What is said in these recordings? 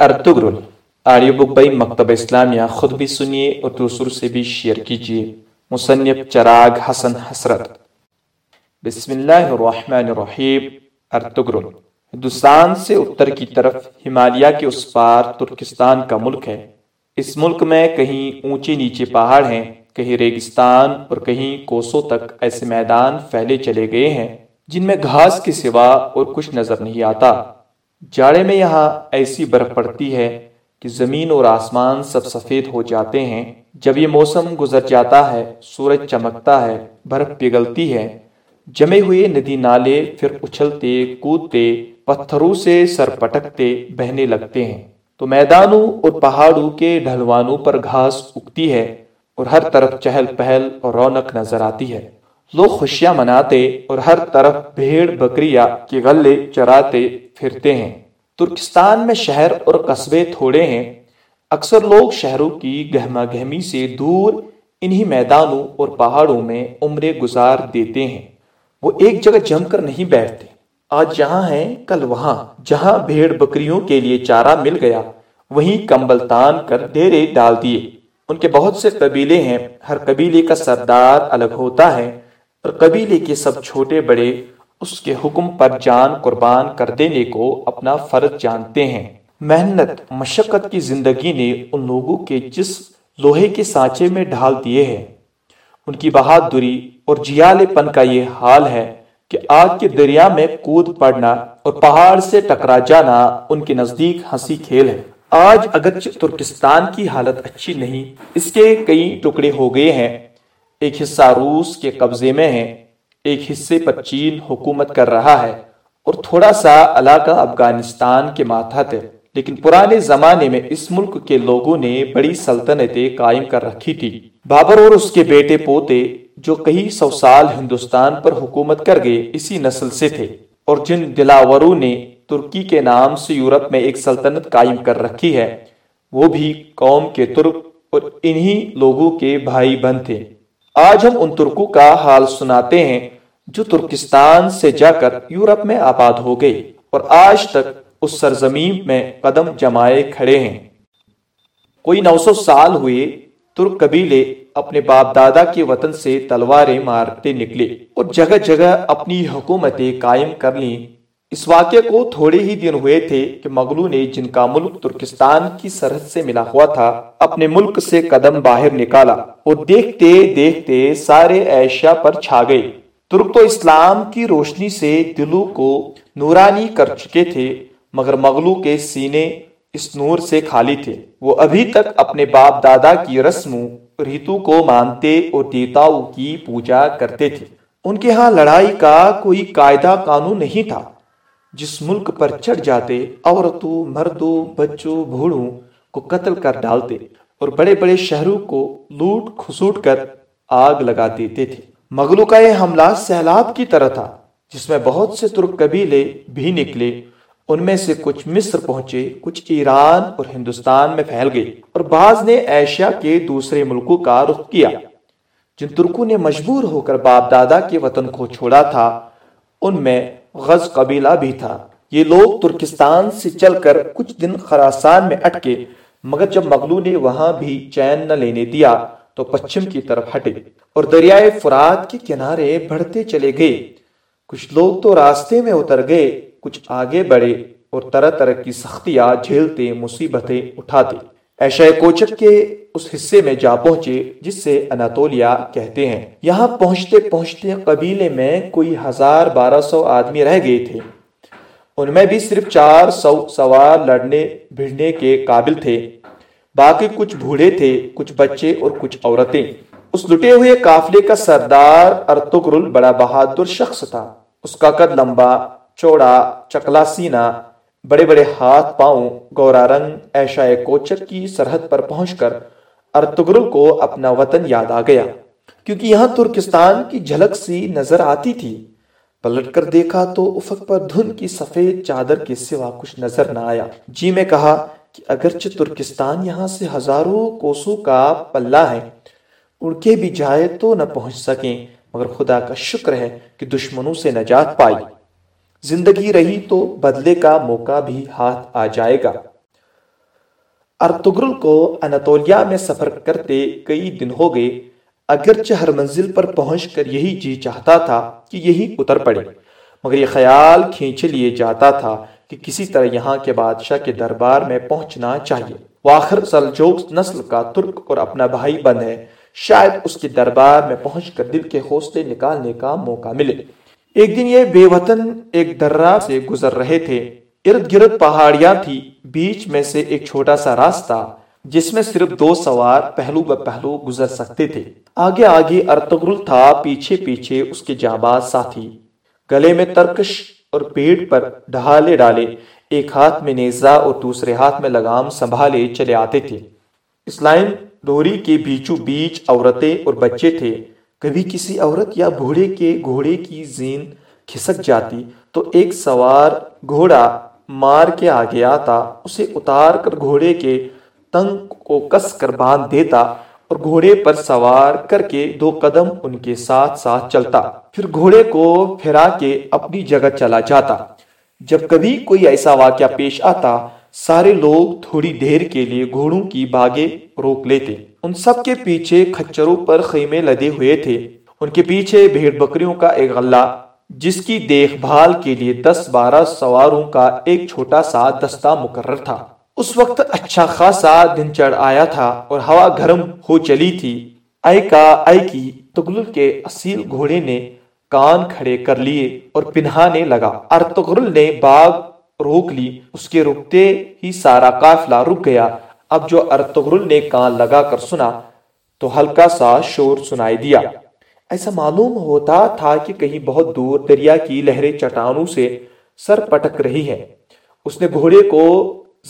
Ertugrul audio book by مکتب اسلامیہ خود بھی سنیے اور دوسروں سے بھی شیئر کیجیے مصنف چراغ حسن حسرت بسم اللہ الرحمن الرحیم ارتگرل ہندوستان سے اتر کی طرف ہمالیہ کے اس پار ترکستان کا ملک ہے اس ملک میں کہیں اونچے نیچے پہاڑ ہیں کہیں ریگستان اور کہیں کوسوں تک ایسے میدان پھیلے چلے گئے ہیں جن میں گھاس کے سوا اور کچھ نظر نہیں آتا جاڑے میں یہاں ایسی برف پڑتی ہے کہ زمین اور آسمان سب سفید ہو جاتے ہیں۔ جب یہ موسم گزر جاتا ہے، سورج چمکتا ہے، برف پگھلتی ہے۔ جمے ہوئے ندی نالے پھر اچھلتے، کودتے، پتھروں سے سر پٹکتے، بہنے لگتے ہیں۔ تو میدانوں اور پہاڑوں کے ڈھلوانوں پر گھاس اگتی ہے اور ہر طرف چہل پہل اور رونق نظر آتی ہے۔ لوگ خوشیاں مناتے اور ہر طرف بھیڑ بکریا کے غلے چراتے پھرتے ہیں۔ ترکستان میں شہر اور قصبے تھوڑے ہیں۔ اکثر لوگ شہروں کی گہما گہمی سے دور انہی میدانوں اور پہاڑوں میں عمرے گزار دیتے ہیں۔ وہ ایک جگہ جم کر نہیں بیٹھتے۔ آج جہاں ہیں، کل وہاں۔ جہاں بھیڑ بکریوں کے لیے چارہ مل گیا، وہیں کمبل تان کر ڈیرے ڈال دیے۔ ان کے بہت سے قبیلے ہیں۔ ہر قبیلے کا سردار الگ ہوتا ہے۔ اور قبیلے کے سب چھوٹے بڑے اس کے حکم پر جان قربان کر دینے کو اپنا فرض جانتے ہیں۔ محنت، مشقت کی زندگی نے ان لوگوں کے جس لوہے کے سانچے میں ڈھال دیے ہیں۔ ان کی بہادری اور جیالے پن کا یہ حال ہے کہ آگ کے دریا میں کود پڑنا اور پہاڑ سے ٹکرا جانا ان کے نزدیک ہنسی کھیل ہے۔ آج اگرچہ ترکستان کی حالت اچھی نہیں، اس کے کئی ٹکڑے ہو گئے ہیں ایک حصہ روس کے قبضے میں ہے ایک حصے پر چین حکومت کر رہا ہے اور تھوڑا سا علاقہ افغانستان کے ماتحت ہے لیکن پرانے زمانے میں اس ملک کے لوگوں نے بڑی سلطنتیں قائم کر رکھی تھی۔ بابر اور اس کے بیٹے پوتے، جو کئی سو سال ہندوستان پر حکومت کر گئے، اسی نسل سے تھے۔ اور جن دلاوروں نے ترکی کے نام سے یورپ میں ایک سلطنت قائم کر رکھی ہے، وہ بھی قوم کے ترک اور انہی لوگوں کے بھائی بند تھے۔ آج ہم ان ترکوں کا حال سناتے ہیں جو ترکستان سے جا کر یورپ میں آباد ہو گئے اور آج تک اس سرزمین میں قدم جمائے کھڑے ہیں۔ کوئی نو سو سال ہوئے ترک قبیلے اپنے باپ دادا کے وطن سے تلواریں مارتے نکلے اور جگہ جگہ اپنی حکومتیں قائم کر لیں۔ اس واقعے کو تھوڑے ہی دن ہوئے تھے کہ مغلو نے جن کا ملک ترکستان کی سرحد سے ملا ہوا تھا، اپنے ملک سے قدم باہر نکالا۔ اور دیکھتے دیکھتے سارے ایشیا پر چھا گئے۔ ترک تو اسلام کی روشنی سے دلوں کو نورانی کر چکے تھے، مگر مغلو کے سینے اس نور سے خالی تھے۔ وہ ابھی تک اپنے باپ دادا کی رسموں ریتو کو مانتے اور دیتاؤں کی پوجا کرتے تھے۔ ان کے ہاں لڑائی کا کوئی قاعدہ قانون نہیں تھا۔ جس ملک پر چڑھ جاتے عورتوں، مردوں، بچوں بھوڑوں کو قتل کر ڈالتے اور بڑے بڑے شہروں کو لوٹ کھسوٹ کر آگ لگا دیتے تھے۔ مغلو کا یہ حملہ سیلاب کی طرح تھا، جس میں بہت سے ترک قبیلے بھی نکلے۔ ان میں سے کچھ مصر پہنچے، کچھ ایران اور ہندوستان میں پھیل گئے اور بعض نے ایشیا کے دوسرے ملکوں کا رخ کیا۔ جن ترکوں نے مجبور ہو کر باپ دادا کے وطن کو چھوڑا تھا، ان میں غز قبیلہ بھی تھا۔ یہ لوگ ترکستان سے چل کر کچھ دن خراسان میں اٹکے مگر جب مغلو نے وہاں بھی چین نہ لینے دیا، تو پچھم کی طرف ہٹے اور دریائے فرات کے کنارے بڑھتے چلے گئے۔ کچھ لوگ تو راستے میں اتر گئے، کچھ آگے بڑھے اور طرح طرح کی سختیاں جھیلتے، مصیبتیں اٹھاتے۔ ایشا کوچک کے اس حصے میں جا پہنچے، جس سے اناتولیا کہتے ہیں۔ یہاں پہنچتے پہنچتے قبیلے میں کوئی ہزار بارہ سو آدمی رہ گئے تھے۔ ان میں بھی صرف چار سو سوار لڑنے، بھیڑنے کے قابل تھے۔ باقی کچھ بھوڑے تھے، کچھ بچے اور کچھ عورتیں۔ اس لٹے ہوئے قافلے کا سردار ارتگرل بڑا بہادر شخص تھا۔ اس کا قد لمبا، چوڑا، چکلا سینہ بڑے بڑے ہاتھ پاؤں، گورا رنگ، ایشا کوچک کی سرحد پر پہنچ کر ارتگرل کو اپنا وطن یاد آ گیا۔ کیونکہ یہاں ترکستان کی جھلک سی نظر آتی تھی۔ پلٹ کر دیکھا تو افق پر دھن کی سفید چادر کے سوا کچھ نظر نہ آیا۔ جی میں کہا کہ اگرچہ ترکستان یہاں سے ہزاروں کوسوں کا پلہ ہے اڑ کے بھی جائے تو نہ پہنچ سکیں، مگر خدا کا شکر ہے کہ دشمنوں سے نجات پائی۔ زندگی رہی تو بدلے کا موقع بھی ہاتھ آ جائے گا۔ ارتگرل کو انتولیا میں سفر کرتے کئی دن ہو گئے۔ اگرچہ ہر منزل پر پہنچ کر یہی جی چاہتا تھا کہ یہی اتر پڑے، مگر یہ خیال کھینچ لیے جاتا تھا کہ کسی طرح یہاں کے بادشاہ کے دربار میں پہنچنا چاہیے۔ وہ آخر سلجوک نسل کا ترک اور اپنا بھائی بند ہے، شاید اس کے دربار میں پہنچ کر دل کے حوصلے نکالنے کا موقع ملے۔ ایک دن یہ بے وطن ایک درہ سے گزر رہے تھے۔ ارد گرد پہاڑیاں تھی بیچ میں سے ایک چھوٹا سا راستہ جس میں صرف دو سوار پہلو ب پہلو گزر سکتے تھے۔ آگے آگے ارتغرل تھا، پیچھے پیچھے اس کے جانباز ساتھی گلے میں ترکش اور پیٹ پر ڈھالے ڈالے ایک ہاتھ میں نیزا اور دوسرے ہاتھ میں لگام سنبھالے چلے آتے تھے۔ اس لائن ڈوری کے بیچو بیچ عورتیں اور بچے تھے۔ کبھی کسی عورت یا بھوڑے کے گھوڑے کی زین کھسک جاتی تو ایک سوار گھوڑا مار کے آگے آتا، اسے اتار کر گھوڑے کے تنگ کو کس کر باندھ دیتا اور گھوڑے پر سوار کر کے دو قدم ان کے ساتھ ساتھ چلتا۔ پھر گھوڑے کو پھرا کے اپنی جگہ چلا جاتا۔ جب کبھی کوئی ایسا واقعہ پیش آتا سارے لوگ تھوڑی دیر کے لیے گھوڑوں کی باغیں روک لیتے۔ ان سب کے پیچھے کھچروں پر خیمے لدے ہوئے تھے۔ ان کے پیچھے بھیڑ بکریوں کا ایک غلہ، جس کی دیکھ بھال کے لیے دس بارہ سواروں کا ایک چھوٹا سا دستہ مقرر تھا۔ اس وقت اچھا خاصا دن چڑھ آیا تھا اور ہوا گرم ہو چلی تھی۔ اے کا اے کی تغلل کے اصیل گھوڑے نے کان کھڑے کر لیے اور پنہانے لگا۔ ارتغرل نے باغ روک لی، اس کے رکتے ہی سارا قافلہ رک گیا۔ اب جو ارتغرل نے کان لگا کر سنا، تو ہلکا سا شور سنائی دیا۔ ایسا معلوم ہوتا تھا کہ کہیں بہت دور دریا کی لہریں چٹانوں سے سر پٹک رہی ہے اس نے گھوڑے کو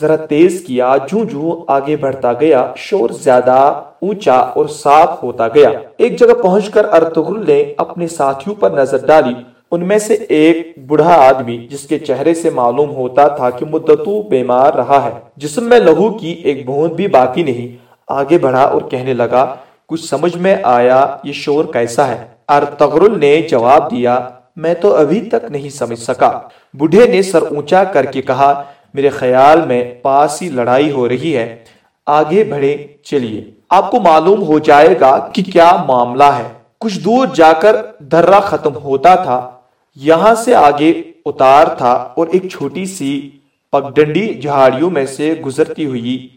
ذرا تیز کیا جو جو آگے بڑھتا گیا، شور زیادہ اونچا اور صاف ہوتا گیا۔ ایک جگہ پہنچ کر ارتغرل نے اپنے ساتھیوں پر نظر ڈالی۔ ان میں سے ایک بڑھا آدمی جس کے چہرے سے معلوم ہوتا تھا کہ مدتوں بیمار رہا ہے۔ جسم میں لہو کی ایک بھون بھی باقی نہیں۔ آگے بڑھا اور کہنے لگا، کچھ سمجھ میں آیا یہ شور کیسا ہے۔ ارتغرل نے جواب دیا، میں تو ابھی تک نہیں سمجھ سکا۔ بڑھے نے سر اونچا کر کے کہا، میرے خیال میں پاس ہی لڑائی ہو رہی ہے۔ آگے بڑھے، چلیے۔ آپ کو معلوم ہو جائے گا کہ کیا معاملہ ہے۔ کچھ دور جا کر درہ ختم ہوتا تھا۔ یہاں سے آگے اتار تھا اور ایک چھوٹی سی پگڈنڈی جھاڑیوں میں سے گزرتی ہوئی۔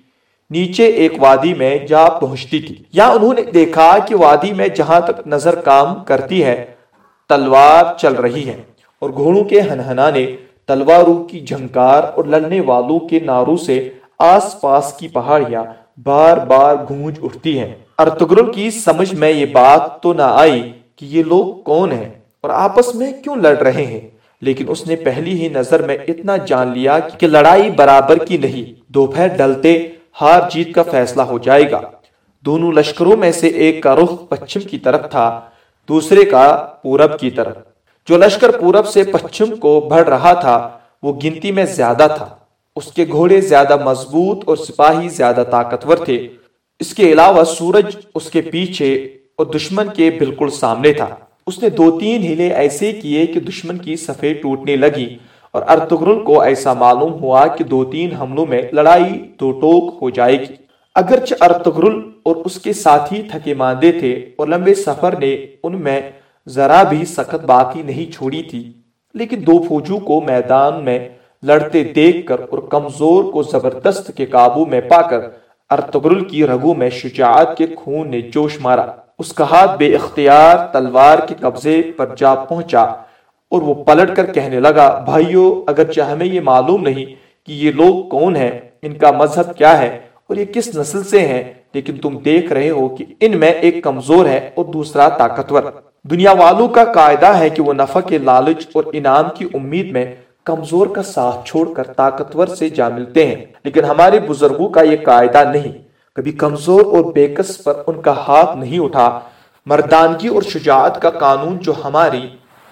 نیچے ایک وادی میں جا پہنچتی تھی۔ یا انہوں نے دیکھا کہ وادی میں جہاں تک نظر کام کرتی ہے، تلوار چل رہی ہے اور گھوڑوں کے ہنہنانے، تلواروں کی جھنکار اور لڑنے والوں کے ناروں سے آس پاس کی پہاڑیاں بار بار گونج اٹھتی ہیں۔ ارتگرل کی سمجھ میں یہ بات تو نہ آئی کہ یہ لوگ کون ہیں۔ اور آپس میں کیوں لڑ رہے ہیں؟ لیکن اس نے پہلی ہی نظر میں اتنا جان لیا کہ لڑائی برابر کی نہیں، دوپہر ڈلتے ہار جیت کا فیصلہ ہو جائے گا۔ دونوں لشکروں میں سے ایک کا رخ پچھم کی طرف تھا، دوسرے کا پورب کی طرف۔ جو لشکر پورب سے پچھم کو بڑھ رہا تھا، وہ گنتی میں زیادہ تھا۔ اس کے گھوڑے زیادہ مضبوط اور سپاہی زیادہ طاقتور تھے۔ اس کے علاوہ سورج اس کے پیچھے اور دشمن کے بالکل سامنے تھا۔ اس نے دو تین ہلے ایسے کیے کہ دشمن کی صفے ٹوٹنے لگی اور ارتگرل کو ایسا معلوم ہوا کہ دو تین حملوں میں لڑائی تو ٹوک ہو جائے گی۔ اگرچہ ارتگرل اور اس کے ساتھی تھکے ماندے تھے اور لمبے سفر نے ان میں ذرا بھی سخت باقی نہیں چھوڑی تھی، لیکن دو فوجوں کو میدان میں لڑتے دیکھ کر اور کمزور کو زبردست کے قابو میں پا کر ارتگرل کی رگو میں شجاعت کے خون نے جوش مارا۔ اس کا ہاتھ بے اختیار تلوار کے قبضے پر جا پہنچا اور وہ پلٹ کر کہنے لگا، بھائیو، اگرچہ ہمیں یہ معلوم نہیں کہ یہ لوگ کون ہیں، ان کا مذہب کیا ہے اور یہ کس نسل سے ہیں، لیکن تم دیکھ رہے ہو کہ ان میں ایک کمزور ہے اور دوسرا طاقتور۔ دنیا والوں کا قاعدہ ہے کہ وہ نفع کے لالچ اور انعام کی امید میں کمزور کا ساتھ چھوڑ کر طاقتور سے جا ملتے ہیں، لیکن ہمارے بزرگوں کا یہ قاعدہ نہیں۔ کبھی کمزور اور بیکس پر ان کا ہاتھ نہیں اٹھا، مردانگی اور شجاعت کا قانون جو ہماری،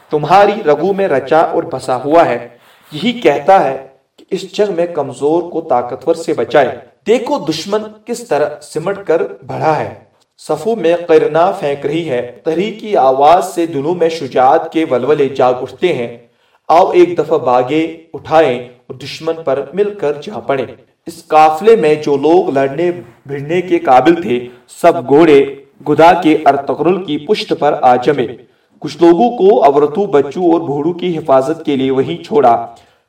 تمہاری رگو میں رچا اور بسا ہوا ہے۔ یہی کہتا ہے کہ اس جنگ میں کمزور کو طاقتور سے بچائے۔ دیکھو دشمن کس طرح سمٹ کر بڑھا ہے۔ صفو میں قرنا پھینک رہی ہے۔ تحریکی آواز سے دلوں میں شجاعت کے ولولے جاگ اٹھتے ہیں۔ آؤ ایک دفعہ باغے اٹھائیں اور دشمن پر مل کر جا پڑے اس قافلے میں جو لوگ لڑنے بھڑنے کے قابل تھے، سب گھوڑے گدا کے ارتقرل کی پشت پر آ جمے۔ کچھ لوگوں کو عورتوں، بچوں اور بھوڑوں کی حفاظت کے لیے وہیں چھوڑا۔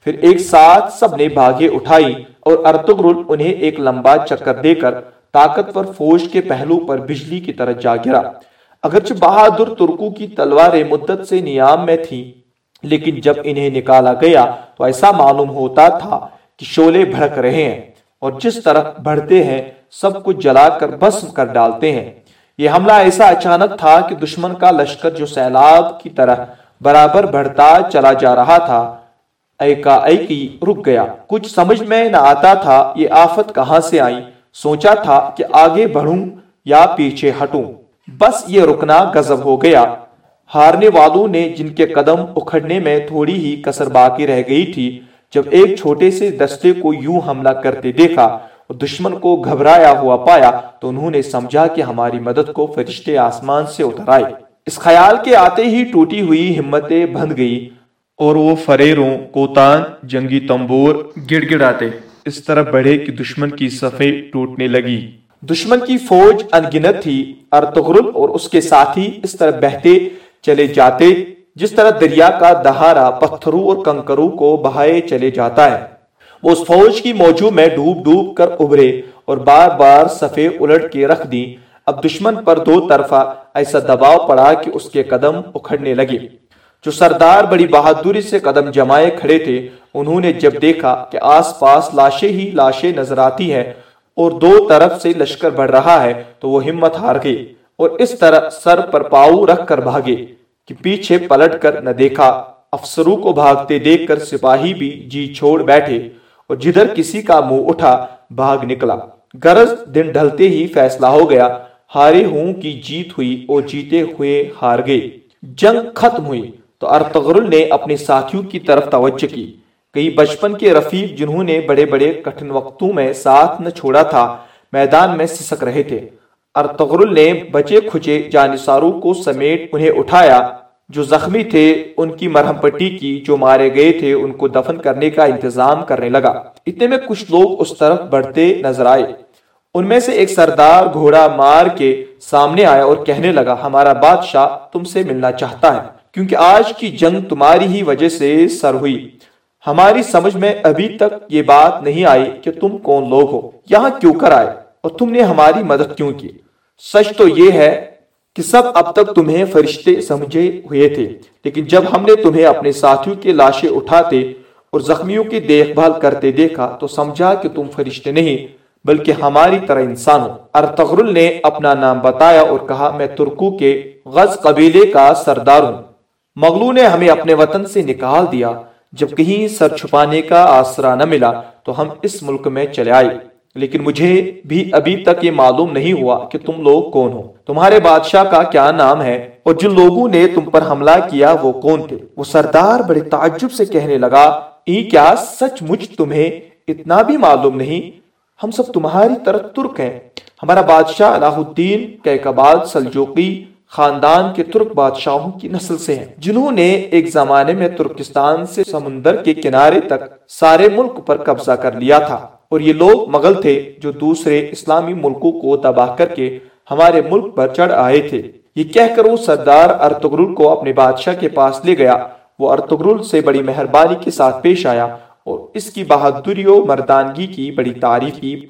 پھر ایک ساتھ سب نے بھاگے اٹھائی اور ارتقرل انہیں ایک لمبا چکر دے کر طاقتور فوج کے پہلو پر بجلی کی طرح جا گرا۔ اگرچہ بہادر ترکوں کی تلواریں مدت سے نیام میں تھیں، لیکن جب انہیں نکالا گیا تو ایسا معلوم ہوتا تھا کہ شولے بھڑک رہے ہیں اور جس طرح بڑھتے ہیں، سب کچھ جلا کر بسم کر ڈالتے ہیں۔ یہ حملہ ایسا اچانک تھا کہ دشمن کا لشکر جو سیلاب کی طرح برابر بڑھتا چلا جا رہا تھا ایکا ایکی رک گیا۔ کچھ سمجھ میں نہ آتا تھا یہ آفت کہاں سے آئی۔ سوچا تھا کہ آگے بڑھوں یا پیچھے ہٹوں۔ بس یہ رکنا گزب ہو گیا۔ ہارنے والوں نے جن کے قدم اکھڑنے میں تھوڑی ہی کسر باقی رہ گئی تھی جب ایک چھوٹے سے دستے کو یوں حملہ کرتے دیکھا اور دشمن کو گھبرایا ہوا پایا تو انہوں نے سمجھا کہ ہماری مدد کو فرشتے آسمان سے اتر آئے۔ اس خیال کے آتے ہی ٹوٹی ہوئی ہمتیں بند گئی اور وہ فریروں، کوتان، جنگی تمبور گڑ گڑاتے۔ اس طرح بڑھے کہ دشمن کی صفے ٹوٹنے لگی۔ دشمن کی فوج انگنت تھی ارتغرل اور اس کے ساتھی اس طرح بہتے چلے جاتے۔ جس طرح دریا کا دہارا پتھروں اور کنکروں کو بہائے چلے جاتا ہے۔ وہ اس فوج کی موجو میں ڈوب ڈوب کر ابھرے اور بار بار صفے الٹ کے رکھ دی اب دشمن پر دو طرفہ ایسا دباؤ پڑا کہ اس کے قدم اکھڑنے لگے۔ جو سردار بڑی بہادری سے قدم جمائے کھڑے تھے، انہوں نے جب دیکھا کہ آس پاس لاشیں ہی لاشیں نظر آتی ہیں اور دو طرف سے لشکر بڑھ رہا ہے، تو وہ ہمت ہار گئی اور اس طرح سر پر پاؤ رکھ کر بھاگے۔ کہ پیچھے پلٹ کر نہ دیکھا، افسروں کو بھاگتے دیکھ کر سپاہی بھی جی چھوڑ بیٹھے اور جدھر کسی کا منہ اٹھا، بھاگ نکلا۔ گرز دن ڈھلتے ہی فیصلہ ہو گیا۔ ہارے ہوں کی جیت ہوئی اور جیتے ہوئے ہار گئے۔ جنگ ختم ہوئی۔ تو ارتغرل نے اپنے ساتھیوں کی طرف توجہ کی۔ کئی بچپن کے رفیق جنہوں نے بڑے بڑے کٹھن وقتوں میں ساتھ نہ چھوڑا تھا، میدان میں سسک رہے تھے۔ ارتغرل نے بچے کھچے جانساروں کو سمیٹ انہیں اٹھایا۔ جو زخمی تھے، ان کی مرہم پٹی کی جو مارے گئے تھے، ان کو دفن کرنے کا انتظام کرنے لگا۔ اتنے میں کچھ لوگ اس طرف بڑھتے نظر آئے۔ ان میں سے ایک سردار گھوڑا مار کے سامنے آیا اور کہنے لگا، ہمارا بادشاہ تم سے ملنا چاہتا ہے، کیونکہ آج کی جنگ تمہاری ہی وجہ سے سر ہوئی۔ ہماری سمجھ میں ابھی تک یہ بات نہیں آئی کہ تم کون لوگ ہو، یہاں کیوں کر آئے؟ اور تم نے ہماری مدد کیوں کی؟ سچ تو یہ ہے کہ سب اب تک تمہیں فرشتے سمجھے ہوئے تھے، لیکن جب ہم نے تمہیں اپنے ساتھیوں کے لاشیں اٹھاتے اور زخمیوں کی دیکھ بھال کرتے دیکھا تو سمجھا کہ تم فرشتے نہیں، بلکہ ہماری طرح انسان ہو۔ ارتغرل نے اپنا نام بتایا اور کہا، میں ترکو کے غز قبیلے کا سردار ہوں۔ مغلو نے ہمیں اپنے وطن سے نکال دیا، جب کہیں سر چھپانے کا آسرا نہ ملا تو ہم اس ملک میں چلے آئے۔ لیکن مجھے بھی ابھی تک یہ معلوم نہیں ہوا کہ تم لوگ کون ہو۔ تمہارے بادشاہ کا کیا نام ہے؟ اور جن لوگوں نے تم پر حملہ کیا وہ کون تھے؟ وہ سردار بڑے تعجب سے کہنے لگا، ای کیا سچ مجھ تمہیں اتنا بھی معلوم نہیں؟ ہم سب تمہاری طرح ترک ہیں۔ ہمارا بادشاہ الہ الدین کیکباد، سلجوقی خاندان کے ترک بادشاہوں کی نسل سے ہیں، جنہوں نے ایک زمانے میں ترکستان سے سمندر کے کنارے تک سارے ملک پر قبضہ کر لیا تھا۔ اور یہ لوگ مغل تھے جو دوسرے اسلامی ملکوں کو تباہ کر کے ہمارے ملک پر چڑھ آئے تھے۔ یہ کہہ کر وہ سردار ارتگرل کو اپنے بادشاہ کے پاس لے گیا۔ وہ ارتگرل سے بڑی مہربانی کے ساتھ پیش آیا اور اس کی بہادری و مردانگی کی بڑی تعریف کی۔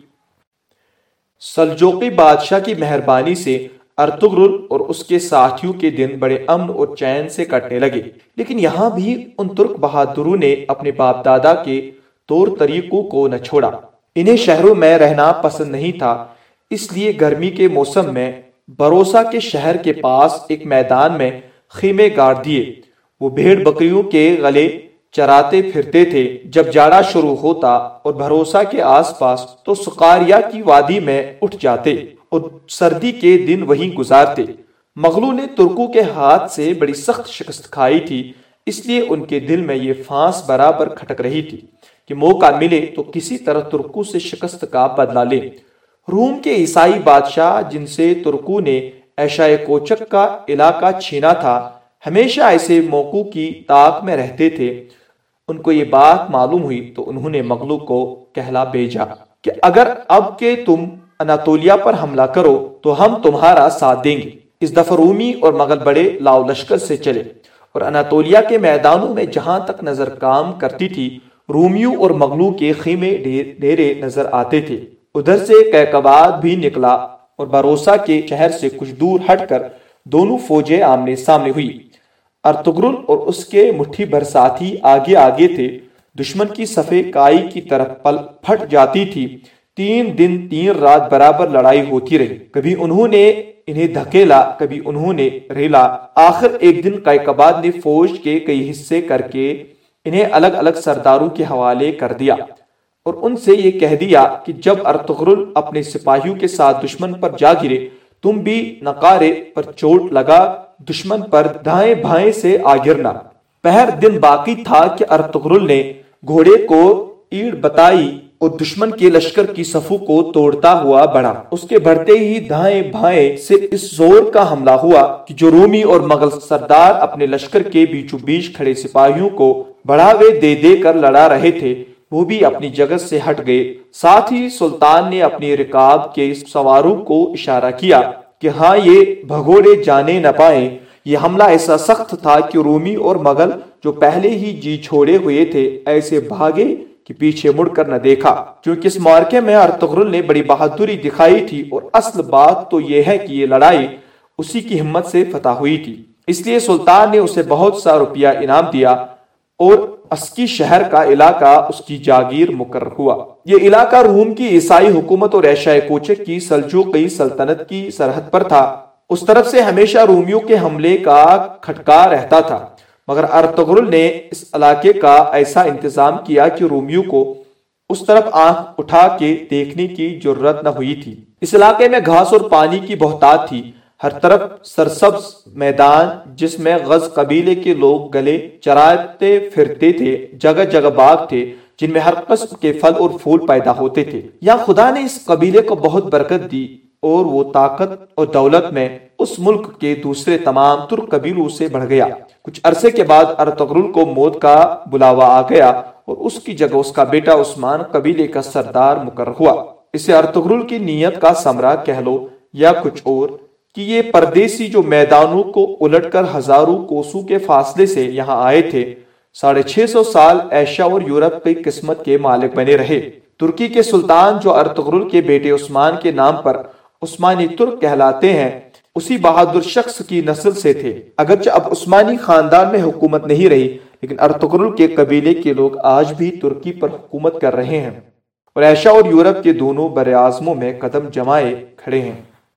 سلجوقی بادشاہ کی مہربانی سے ارتگرل اور اس کے ساتھیوں کے دن بڑے امن اور چین سے کٹنے لگے۔ لیکن یہاں بھی ان ترک بہادروں نے اپنے باپ دادا کے طور طریقوں کو نہ چھوڑا۔ انہیں شہروں میں رہنا پسند نہیں تھا۔ اس لیے گرمی کے موسم میں بروسا کے شہر کے پاس ایک میدان میں خیمے گاڑ دیے۔ وہ بھیڑ بکریوں کے گلے چراتے پھرتے تھے۔ جب جاڑا شروع ہوتا اور بھروسہ کے آس پاس تو سکاریا کی وادی میں اٹھ جاتے۔ اور سردی کے دن وہیں گزارتے۔ مغلو نے ترکوں کے ہاتھ سے بڑی سخت شکست کھائی تھی، اس لیے ان کے دل میں یہ فانس برابر کھٹک رہی تھی کہ موقع ملے تو کسی طرح ترکو سے شکست کا بدلہ لے روم کے عیسائی بادشاہ، جن سے ترکو نے ایشائے کوچک کا علاقہ چھینا تھا، ہمیشہ ایسے موقع کی طاق میں رہتے تھے۔ ان کو یہ بات معلوم ہوئی تو انہوں نے مغلو کو کہلا بھیجا کہ اگر اب کے تم اناتولیا پر حملہ کرو تو ہم تمہارا ساتھ دیں گے۔ اس دفعہ رومی اور مغل بڑے لاؤ لشکر سے چلے اور اناتولیا کے میدانوں میں جہاں تک نظر کام کرتی تھی، رومیوں اور مغلو کے خیمے ڈیرے نظر آتے تھے۔ ادھر سے کیکباد بھی نکلا اور بروسا کے شہر سے کچھ دور ہٹ کر دونوں فوجیں آمنے سامنے ہوئی۔ ارتگرل اور اس کے مٹھی بھر ساتھی آگے آگے تھے۔ دشمن کی صفے کائی کی طرف پل پھٹ جاتی تھی۔ تین دن تین رات برابر لڑائی ہوتی رہی۔ کبھی انہوں نے انہیں دھکیلا، کبھی انہوں نے ریلا۔ آخر ایک دن کائکباد نے فوج کے کئی حصے کر کے انہیں الگ الگ سرداروں کے حوالے کر دیا۔ اور ان سے یہ کہہ دیا کہ جب ارتغرل اپنے سپاہیوں کے ساتھ دشمن پر جا گرے، تم بھی نقارے پر چوٹ لگا، دشمن پر دھائیں بھائیں سے آگرنا پہر دن باقی تھا کہ ارتغرل نے گھوڑے کو ایڑ بتائی۔ اور دشمن کے لشکر کی صفو کو توڑتا ہوا بڑھا۔ اس کے بڑھتے ہی دھائیں بھائیں سے اس زور کا حملہ ہوا کہ جو رومی اور مغل سردار اپنے لشکر کے بیچو بیچ کھڑے سپاہیوں کو بڑھاوے دے دے کر لڑا رہے تھے، وہ بھی اپنی جگہ سے ہٹ گئے۔ ساتھ ہی سلطان نے اپنی رکاب کے سواروں کو اشارہ کیا کہ ہاں یہ بھگوڑے جانے نہ پائیں۔ یہ حملہ ایسا سخت تھا کہ رومی اور مغل جو پہلے ہی جی چھوڑے ہوئے تھے، ایسے بھاگے کہ پیچھے مڑ کر نہ دیکھا۔ کیونکہ اس مارکے میں ارتغرل نے بڑی بہادری دکھائی تھی اور اصل بات تو یہ ہے کہ یہ لڑائی اسی کی ہمت سے فتح ہوئی تھی۔ اس لیے سلطان نے اسے بہت سا روپیہ انعام دیا اور اسکی شہر کا علاقہ اس کی جاگیر مقرر ہوا۔ یہ علاقہ روم کی عیسائی حکومت اور ایشیا کوچک کی سلجوقی سلطنت کی سرحد پر تھا۔ اس طرف سے ہمیشہ رومیوں کے حملے کا کھٹکا رہتا تھا۔ مگر ارتغرل نے اس علاقے کا ایسا انتظام کیا کہ رومیوں کو اس طرف آنکھ اٹھا کے دیکھنے کی ضرورت نہ ہوئی تھی۔ اس علاقے میں گھاس اور پانی کی بہتات تھی۔ ہر طرف سرسبز میدان جس میں غز قبیلے کے لوگ گلے چراتے پھرتے تھے، جگہ جگہ باغ تھے جن میں ہر قسم کے پھل اور پھول پیدا ہوتے تھے۔ یا خدا نے اس قبیلے کو بہت برکت دی۔ اور وہ طاقت اور دولت میں اس ملک کے دوسرے تمام ترک قبیلوں سے بڑھ گیا۔ کچھ عرصے کے بعد ارتغرل کو موت کا بلاوا آ گیا اور اس کی جگہ اس کا بیٹا عثمان قبیلے کا سردار مقرر ہوا۔ اسے ارتغرل کی نیت کا سمرہ کہہ لو یا کچھ اور کہ یہ پردیسی جو میدانوں کو الٹ کر ہزاروں کوسوں کے فاصلے سے یہاں آئے تھے، ساڑھے چھ سو سال ایشیا اور یورپ کی قسمت کے مالک بنے رہے۔ ترکی کے سلطان جو ارتغرل کے بیٹے عثمان کے نام پر عثمانی ترک کہلاتے ہیں، اسی بہادر شخص کی نسل سے تھے۔ اگرچہ اب عثمانی خاندان میں حکومت نہیں رہی، لیکن ارتقرل کے قبیلے کے لوگ آج بھی ترکی پر حکومت کر رہے ہیں۔ اور ایشیا اور یورپ کے دونوں بر اعظموں میں قدم جمائے کھڑے ہیں۔